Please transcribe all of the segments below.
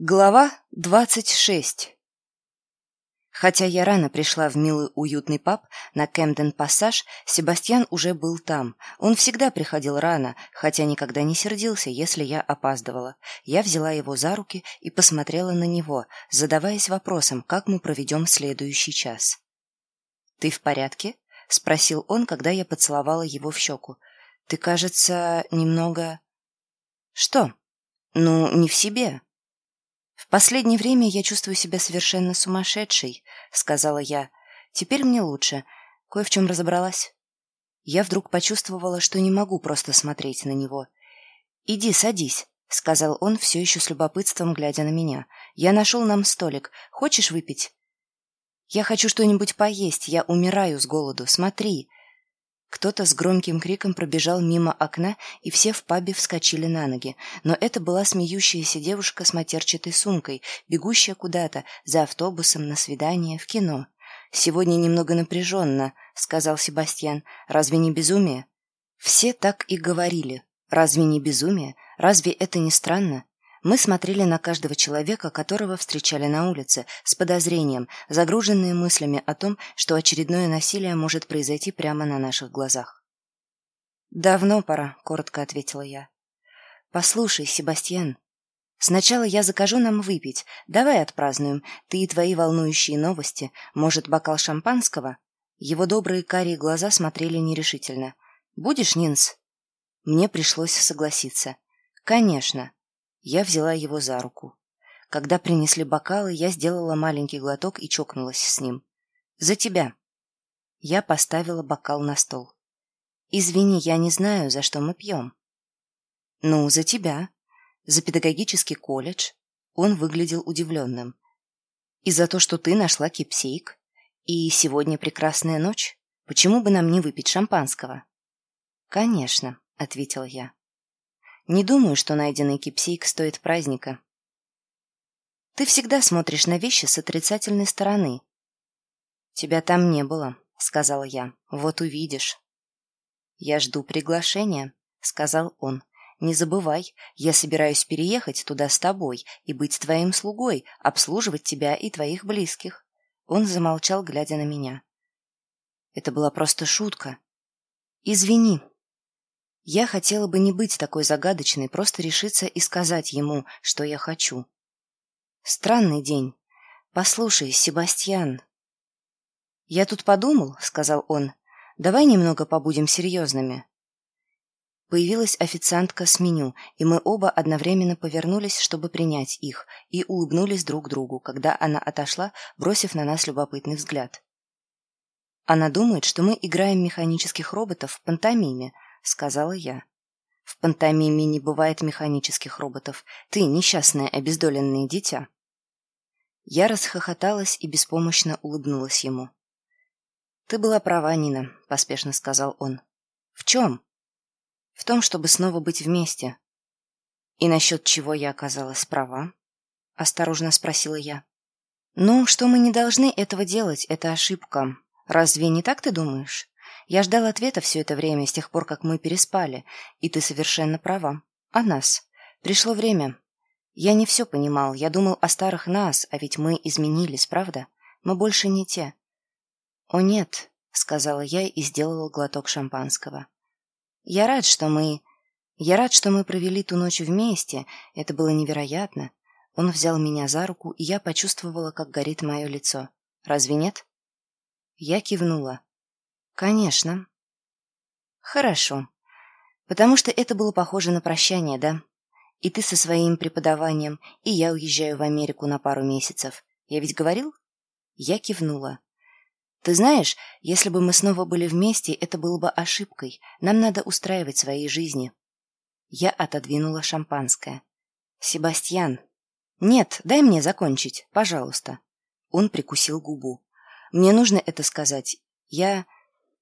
Глава двадцать шесть Хотя я рано пришла в милый уютный паб на Кэмден-Пассаж, Себастьян уже был там. Он всегда приходил рано, хотя никогда не сердился, если я опаздывала. Я взяла его за руки и посмотрела на него, задаваясь вопросом, как мы проведем следующий час. «Ты в порядке?» — спросил он, когда я поцеловала его в щеку. «Ты, кажется, немного...» «Что?» «Ну, не в себе», «В последнее время я чувствую себя совершенно сумасшедшей», — сказала я. «Теперь мне лучше. Кое в чем разобралась». Я вдруг почувствовала, что не могу просто смотреть на него. «Иди, садись», — сказал он, все еще с любопытством глядя на меня. «Я нашел нам столик. Хочешь выпить?» «Я хочу что-нибудь поесть. Я умираю с голоду. Смотри». Кто-то с громким криком пробежал мимо окна, и все в пабе вскочили на ноги. Но это была смеющаяся девушка с матерчатой сумкой, бегущая куда-то, за автобусом, на свидание, в кино. «Сегодня немного напряженно», — сказал Себастьян. «Разве не безумие?» Все так и говорили. «Разве не безумие? Разве это не странно?» Мы смотрели на каждого человека, которого встречали на улице, с подозрением, загруженные мыслями о том, что очередное насилие может произойти прямо на наших глазах. «Давно пора», — коротко ответила я. «Послушай, Себастьян, сначала я закажу нам выпить. Давай отпразднуем. Ты и твои волнующие новости. Может, бокал шампанского?» Его добрые карие глаза смотрели нерешительно. «Будешь, Нинс?» Мне пришлось согласиться. «Конечно». Я взяла его за руку. Когда принесли бокалы, я сделала маленький глоток и чокнулась с ним. «За тебя!» Я поставила бокал на стол. «Извини, я не знаю, за что мы пьем». «Ну, за тебя. За педагогический колледж». Он выглядел удивленным. «И за то, что ты нашла кипсейк. И сегодня прекрасная ночь. Почему бы нам не выпить шампанского?» «Конечно», — ответила я. Не думаю, что найденный кипсейк стоит праздника. Ты всегда смотришь на вещи с отрицательной стороны. Тебя там не было, сказала я. Вот увидишь. Я жду приглашения, сказал он. Не забывай, я собираюсь переехать туда с тобой и быть твоим слугой, обслуживать тебя и твоих близких. Он замолчал, глядя на меня. Это была просто шутка. Извини, я хотела бы не быть такой загадочной, просто решиться и сказать ему, что я хочу. Странный день. Послушай, Себастьян. Я тут подумал, сказал он. Давай немного побудем серьезными. Появилась официантка с меню, и мы оба одновременно повернулись, чтобы принять их, и улыбнулись друг другу, когда она отошла, бросив на нас любопытный взгляд. Она думает, что мы играем механических роботов в пантомиме, — сказала я. «В пантомиме не бывает механических роботов. Ты несчастное обездоленное дитя». Я расхохоталась и беспомощно улыбнулась ему. «Ты была права, Нина», — поспешно сказал он. «В чем?» «В том, чтобы снова быть вместе». «И насчет чего я оказалась права?» — осторожно спросила я. «Ну, что мы не должны этого делать, это ошибка. Разве не так ты думаешь? Я ждал ответа все это время, с тех пор, как мы переспали, и ты совершенно права. О нас. Пришло время. Я не все понимал, я думал о старых нас, а ведь мы изменились, правда? Мы больше не те. О нет, сказала я и сделала глоток шампанского. Я рад, что мы... Я рад, что мы провели ту ночь вместе, это было невероятно. Он взял меня за руку, и я почувствовала, как горит мое лицо. Разве нет? Я кивнула. Конечно. Хорошо. Потому что это было похоже на прощание, да? И ты со своим преподаванием, и я уезжаю в Америку на пару месяцев. Я ведь говорил? Я кивнула. Ты знаешь, если бы мы снова были вместе, это было бы ошибкой. Нам надо устраивать свои жизни. Я отодвинула шампанское. Себастьян. Нет, дай мне закончить, пожалуйста. Он прикусил губу. Мне нужно это сказать. Я...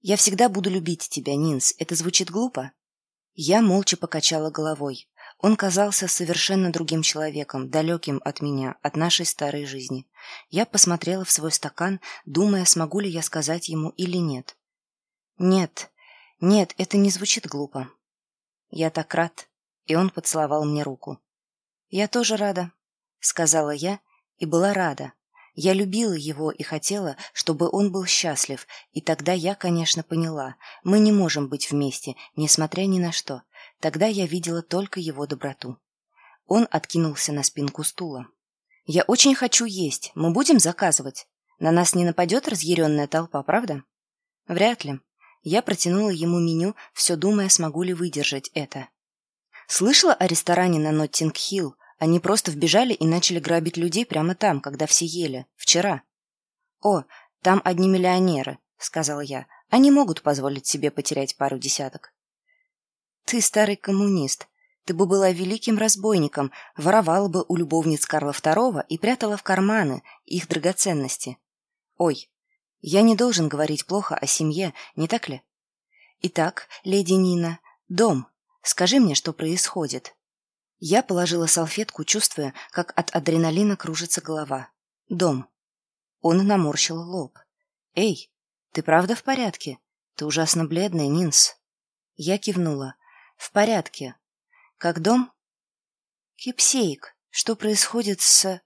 «Я всегда буду любить тебя, Нинс. Это звучит глупо?» Я молча покачала головой. Он казался совершенно другим человеком, далеким от меня, от нашей старой жизни. Я посмотрела в свой стакан, думая, смогу ли я сказать ему или нет. «Нет, нет, это не звучит глупо. Я так рад». И он поцеловал мне руку. «Я тоже рада», сказала я и была рада. Я любила его и хотела, чтобы он был счастлив, и тогда я, конечно, поняла, мы не можем быть вместе, несмотря ни на что. Тогда я видела только его доброту. Он откинулся на спинку стула. «Я очень хочу есть. Мы будем заказывать. На нас не нападет разъяренная толпа, правда?» «Вряд ли». Я протянула ему меню, все думая, смогу ли выдержать это. Слышала о ресторане на Ноттинг-Хилл, они просто вбежали и начали грабить людей прямо там, когда все ели. Вчера. «О, там одни миллионеры», — сказал я. «Они могут позволить себе потерять пару десяток». «Ты старый коммунист. Ты бы была великим разбойником, воровала бы у любовниц Карла II и прятала в карманы их драгоценности. Ой, я не должен говорить плохо о семье, не так ли? Итак, леди Нина, дом. Скажи мне, что происходит». Я положила салфетку, чувствуя, как от адреналина кружится голова. Дом. Он наморщил лоб. «Эй, ты правда в порядке? Ты ужасно бледная, Нинс». Я кивнула. «В порядке. Как дом?» «Кипсейк, что происходит с...»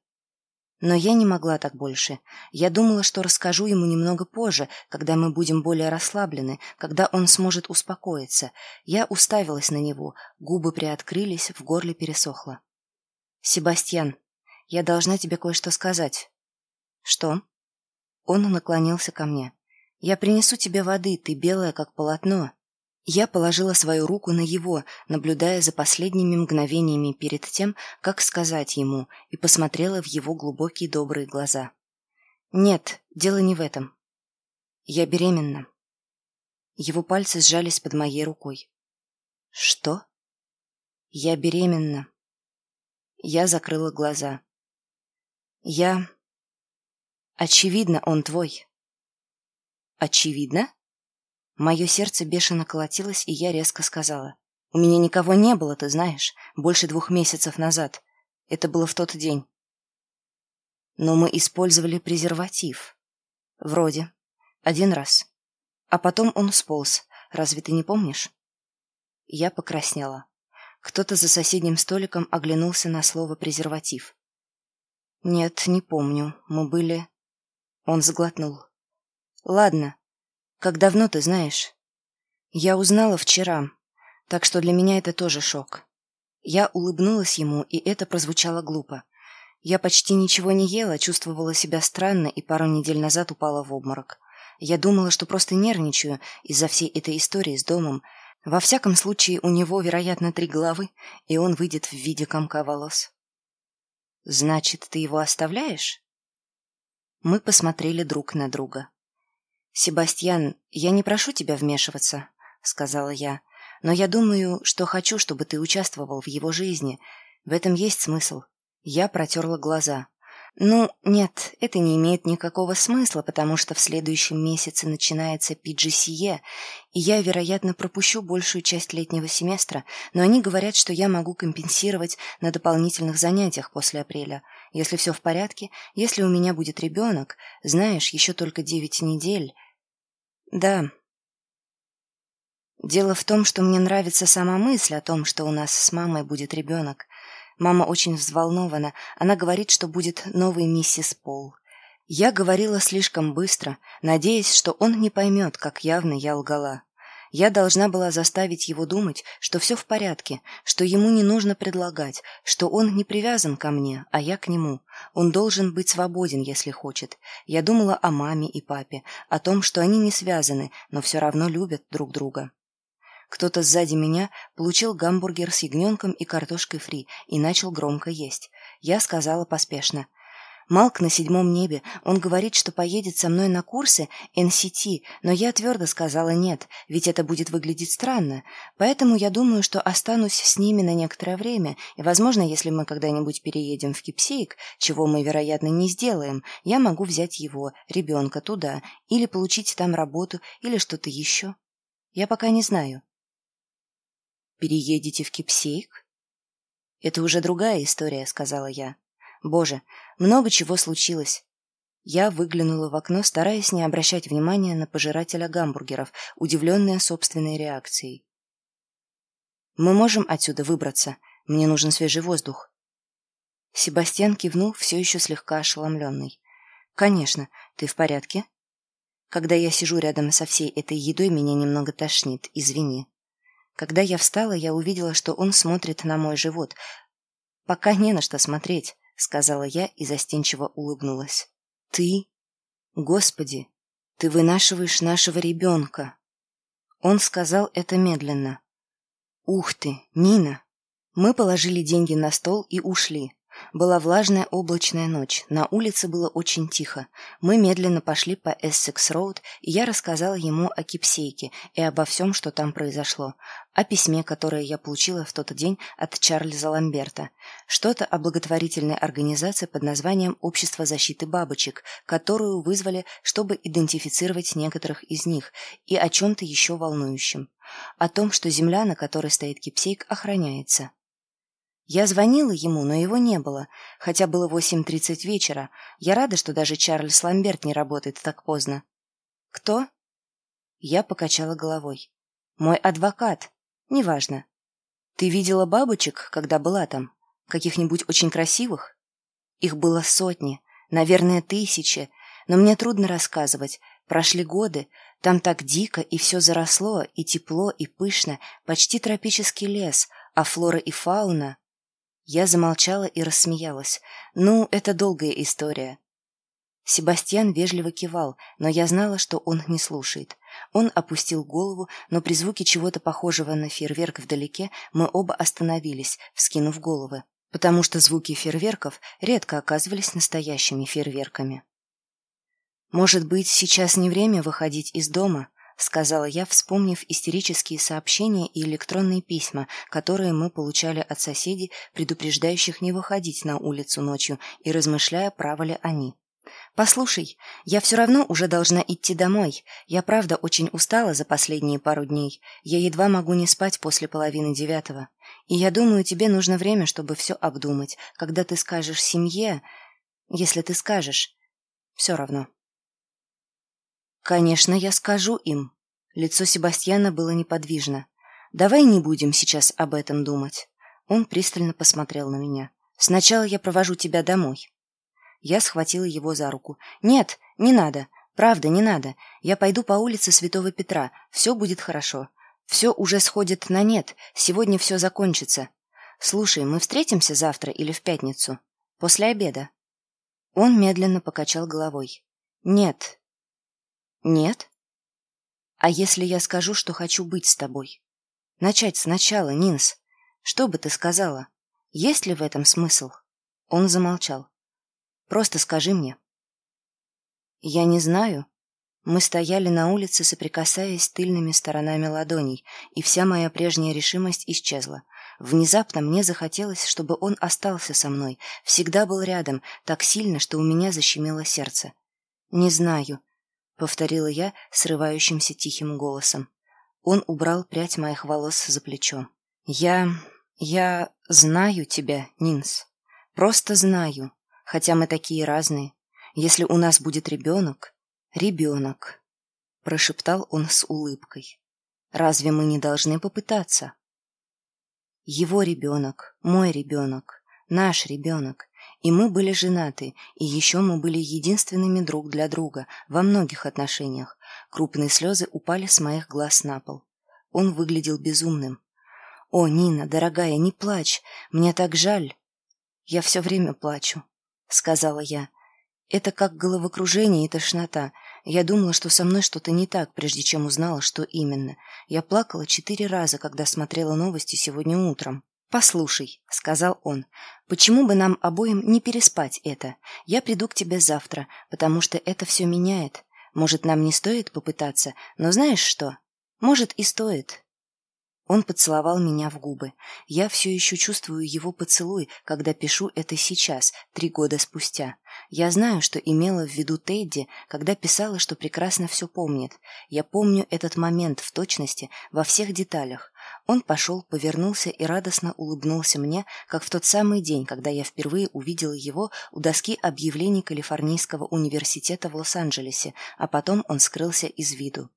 Но я не могла так больше. Я думала, что расскажу ему немного позже, когда мы будем более расслаблены, когда он сможет успокоиться. Я уставилась на него, губы приоткрылись, в горле пересохло. «Себастьян, я должна тебе кое-что сказать». «Что?» Он наклонился ко мне. «Я принесу тебе воды, ты белая, как полотно». Я положила свою руку на его, наблюдая за последними мгновениями перед тем, как сказать ему, и посмотрела в его глубокие добрые глаза. «Нет, дело не в этом. Я беременна». Его пальцы сжались под моей рукой. «Что?» «Я беременна». Я закрыла глаза. «Я...» «Очевидно, он твой». «Очевидно?» Мое сердце бешено колотилось, и я резко сказала. «У меня никого не было, ты знаешь, больше двух месяцев назад. Это было в тот день». «Но мы использовали презерватив». «Вроде. Один раз. А потом он сполз. Разве ты не помнишь?» Я покраснела. Кто-то за соседним столиком оглянулся на слово «презерватив». «Нет, не помню. Мы были...» Он заглотнул. «Ладно, как давно ты знаешь? Я узнала вчера, так что для меня это тоже шок. Я улыбнулась ему, и это прозвучало глупо. Я почти ничего не ела, чувствовала себя странно и пару недель назад упала в обморок. Я думала, что просто нервничаю из-за всей этой истории с домом. Во всяком случае, у него, вероятно, три головы, и он выйдет в виде комка волос. «Значит, ты его оставляешь?» Мы посмотрели друг на друга. «Себастьян, я не прошу тебя вмешиваться», — сказала я, «но я думаю, что хочу, чтобы ты участвовал в его жизни. В этом есть смысл». Я протерла глаза. «Ну, нет, это не имеет никакого смысла, потому что в следующем месяце начинается PGCE, и я, вероятно, пропущу большую часть летнего семестра, но они говорят, что я могу компенсировать на дополнительных занятиях после апреля. Если все в порядке, если у меня будет ребенок, знаешь, еще только девять недель, да. Дело в том, что мне нравится сама мысль о том, что у нас с мамой будет ребенок. Мама очень взволнована. Она говорит, что будет новый миссис Пол. Я говорила слишком быстро, надеясь, что он не поймет, как явно я лгала. Я должна была заставить его думать, что все в порядке, что ему не нужно предлагать, что он не привязан ко мне, а я к нему. Он должен быть свободен, если хочет. Я думала о маме и папе, о том, что они не связаны, но все равно любят друг друга. Кто-то сзади меня получил гамбургер с ягненком и картошкой фри и начал громко есть. Я сказала поспешно. Малк на седьмом небе. Он говорит, что поедет со мной на курсы NCT, но я твердо сказала нет, ведь это будет выглядеть странно. Поэтому я думаю, что останусь с ними на некоторое время, и, возможно, если мы когда-нибудь переедем в Кипсейк, чего мы, вероятно, не сделаем, я могу взять его, ребенка, туда, или получить там работу, или что-то еще. Я пока не знаю. «Переедете в Кипсейк?» «Это уже другая история», — сказала я. Боже, много чего случилось. Я выглянула в окно, стараясь не обращать внимания на пожирателя гамбургеров, удивленная собственной реакцией. «Мы можем отсюда выбраться. Мне нужен свежий воздух». Себастьян кивнул, все еще слегка ошеломленный. «Конечно, ты в порядке?» «Когда я сижу рядом со всей этой едой, меня немного тошнит, извини». Когда я встала, я увидела, что он смотрит на мой живот. «Пока не на что смотреть», — сказала я и застенчиво улыбнулась. «Ты? Господи, ты вынашиваешь нашего ребенка!» Он сказал это медленно. «Ух ты, Нина!» Мы положили деньги на стол и ушли. Была влажная облачная ночь, на улице было очень тихо. Мы медленно пошли по Эссекс-Роуд, и я рассказала ему о Кипсейке и обо всем, что там произошло. О письме, которое я получила в тот день от Чарльза Ламберта. Что-то о благотворительной организации под названием «Общество защиты бабочек», которую вызвали, чтобы идентифицировать некоторых из них, и о чем-то еще волнующем. О том, что земля, на которой стоит Кипсейк, охраняется. Я звонила ему, но его не было, хотя было 8.30 вечера. Я рада, что даже Чарльз Ламберт не работает так поздно. Кто? Я покачала головой. Мой адвокат. Неважно. Ты видела бабочек, когда была там? Каких-нибудь очень красивых? Их было сотни, наверное, тысячи, но мне трудно рассказывать. Прошли годы, там так дико, и все заросло, и тепло, и пышно, почти тропический лес, а флора и фауна... Я замолчала и рассмеялась. «Ну, это долгая история». Себастьян вежливо кивал, но я знала, что он не слушает. Он опустил голову, но при звуке чего-то похожего на фейерверк вдалеке мы оба остановились, вскинув головы, потому что звуки фейерверков редко оказывались настоящими фейерверками. «Может быть, сейчас не время выходить из дома?» — сказала я, вспомнив истерические сообщения и электронные письма, которые мы получали от соседей, предупреждающих не выходить на улицу ночью и размышляя, правы ли они. «Послушай, я все равно уже должна идти домой. Я правда очень устала за последние пару дней. Я едва могу не спать после половины девятого. И я думаю, тебе нужно время, чтобы все обдумать. Когда ты скажешь семье... Если ты скажешь... Все равно». «Конечно, я скажу им». Лицо Себастьяна было неподвижно. «Давай не будем сейчас об этом думать». Он пристально посмотрел на меня. «Сначала я провожу тебя домой». Я схватила его за руку. «Нет, не надо. Правда, не надо. Я пойду по улице Святого Петра. Все будет хорошо. Все уже сходит на нет. Сегодня все закончится. Слушай, мы встретимся завтра или в пятницу? После обеда?» Он медленно покачал головой. «Нет, нет? А если я скажу, что хочу быть с тобой? Начать сначала, Нинс. Что бы ты сказала? Есть ли в этом смысл? Он замолчал. Просто скажи мне. Я не знаю. Мы стояли на улице, соприкасаясь тыльными сторонами ладоней, и вся моя прежняя решимость исчезла. Внезапно мне захотелось, чтобы он остался со мной, всегда был рядом, так сильно, что у меня защемило сердце. Не знаю, — повторила я срывающимся тихим голосом. Он убрал прядь моих волос за плечо. «Я... я знаю тебя, Нинс. Просто знаю, хотя мы такие разные. Если у нас будет ребенок... Ребенок!» — прошептал он с улыбкой. «Разве мы не должны попытаться?» «Его ребенок, мой ребенок, наш ребенок. И мы были женаты, и еще мы были единственными друг для друга во многих отношениях. Крупные слезы упали с моих глаз на пол. Он выглядел безумным. «О, Нина, дорогая, не плачь, мне так жаль». «Я все время плачу», — сказала я. «Это как головокружение и тошнота. Я думала, что со мной что-то не так, прежде чем узнала, что именно. Я плакала четыре раза, когда смотрела новости сегодня утром. «Послушай», — сказал он, — «почему бы нам обоим не переспать это? Я приду к тебе завтра, потому что это все меняет. Может, нам не стоит попытаться, но знаешь что? Может, и стоит. Он поцеловал меня в губы. Я все еще чувствую его поцелуй, когда пишу это сейчас, три года спустя. Я знаю, что имела в виду Тедди, когда писала, что прекрасно все помнит. Я помню этот момент в точности, во всех деталях. Он пошел, повернулся и радостно улыбнулся мне, как в тот самый день, когда я впервые увидела его у доски объявлений Калифорнийского университета в Лос-Анджелесе, а потом он скрылся из виду.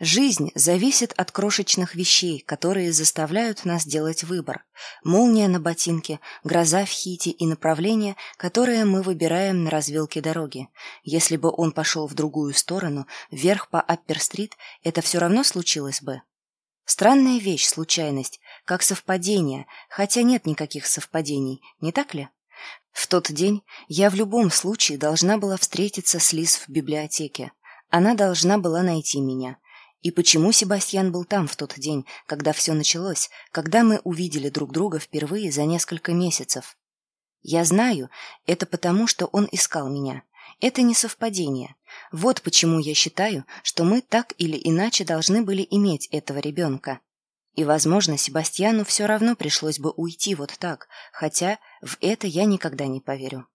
Жизнь зависит от крошечных вещей, которые заставляют нас делать выбор. Молния на ботинке, гроза в хите и направление, которое мы выбираем на развилке дороги. Если бы он пошел в другую сторону, вверх по Аппер-стрит, это все равно случилось бы. Странная вещь, случайность, как совпадение, хотя нет никаких совпадений, не так ли? В тот день я в любом случае должна была встретиться с Лиз в библиотеке. Она должна была найти меня. И почему Себастьян был там в тот день, когда все началось, когда мы увидели друг друга впервые за несколько месяцев? Я знаю, это потому, что он искал меня. Это не совпадение. Вот почему я считаю, что мы так или иначе должны были иметь этого ребенка. И, возможно, Себастьяну все равно пришлось бы уйти вот так, хотя в это я никогда не поверю.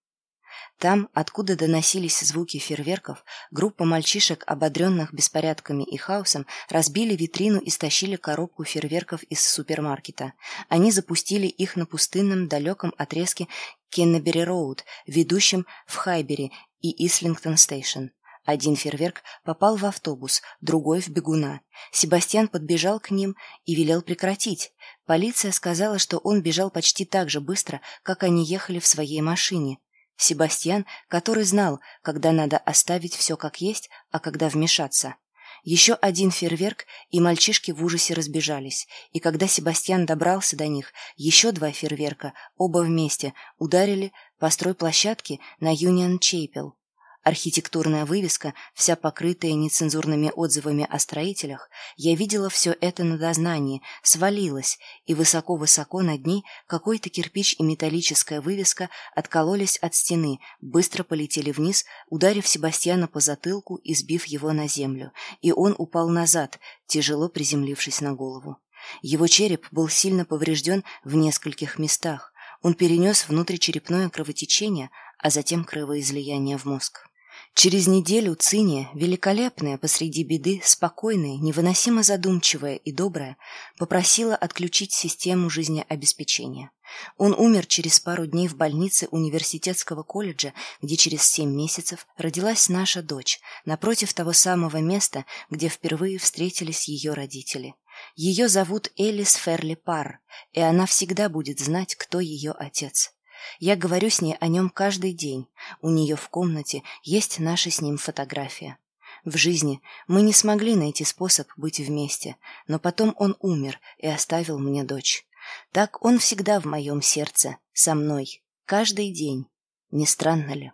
Там, откуда доносились звуки фейерверков, группа мальчишек, ободренных беспорядками и хаосом, разбили витрину и стащили коробку фейерверков из супермаркета. Они запустили их на пустынном далеком отрезке Кеннебери-Роуд, ведущем в Хайбери и Ислингтон-Стейшн. Один фейерверк попал в автобус, другой в бегуна. Себастьян подбежал к ним и велел прекратить. Полиция сказала, что он бежал почти так же быстро, как они ехали в своей машине. Себастьян, который знал, когда надо оставить все как есть, а когда вмешаться. Еще один фейерверк, и мальчишки в ужасе разбежались. И когда Себастьян добрался до них, еще два фейерверка, оба вместе, ударили по стройплощадке на Юнион Чейпел. Архитектурная вывеска, вся покрытая нецензурными отзывами о строителях, я видела все это на дознании, свалилась, и высоко-высоко над ней какой-то кирпич и металлическая вывеска откололись от стены, быстро полетели вниз, ударив Себастьяна по затылку и сбив его на землю, и он упал назад, тяжело приземлившись на голову. Его череп был сильно поврежден в нескольких местах. Он перенес внутричерепное кровотечение, а затем кровоизлияние в мозг. Через неделю Циния, великолепная посреди беды, спокойная, невыносимо задумчивая и добрая, попросила отключить систему жизнеобеспечения. Он умер через пару дней в больнице университетского колледжа, где через семь месяцев родилась наша дочь, напротив того самого места, где впервые встретились ее родители. Ее зовут Элис Ферли Пар, и она всегда будет знать, кто ее отец. Я говорю с ней о нем каждый день. У нее в комнате есть наша с ним фотография. В жизни мы не смогли найти способ быть вместе, но потом он умер и оставил мне дочь. Так он всегда в моем сердце, со мной, каждый день. Не странно ли?